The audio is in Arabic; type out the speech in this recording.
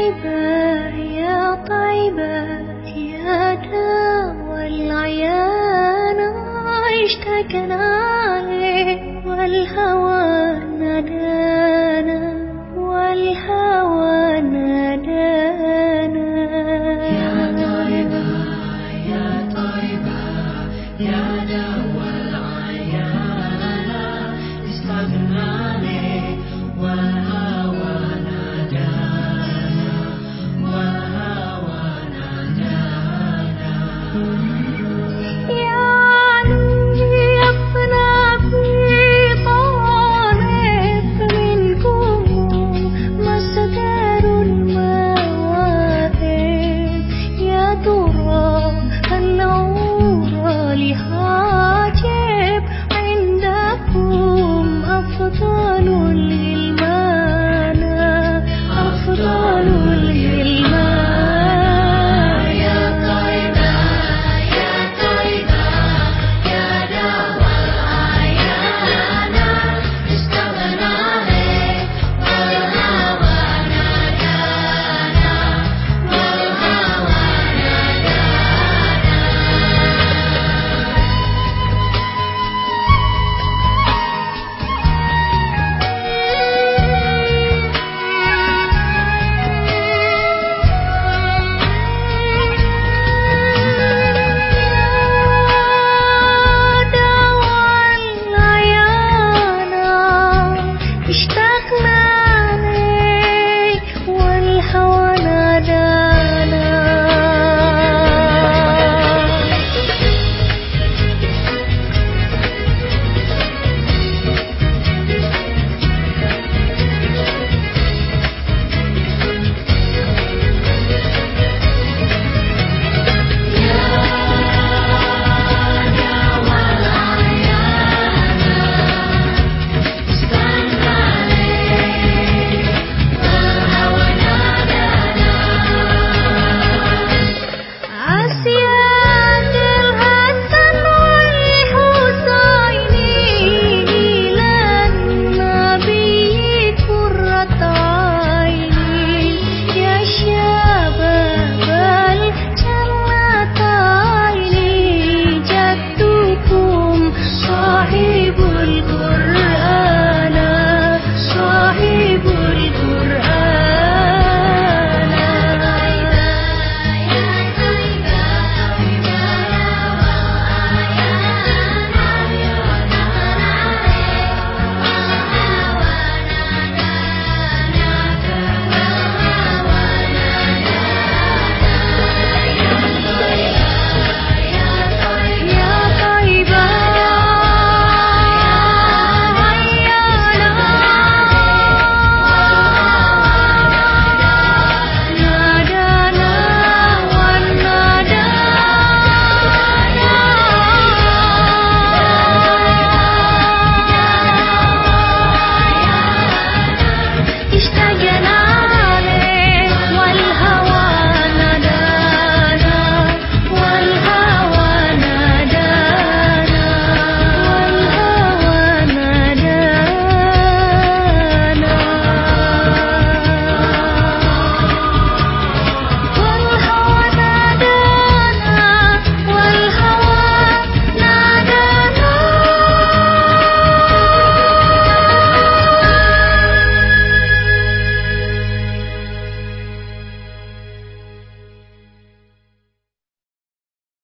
طيبة يا طيبة يا داوى العيان اشتكنا لك والهوى ندانا والهوى ندانا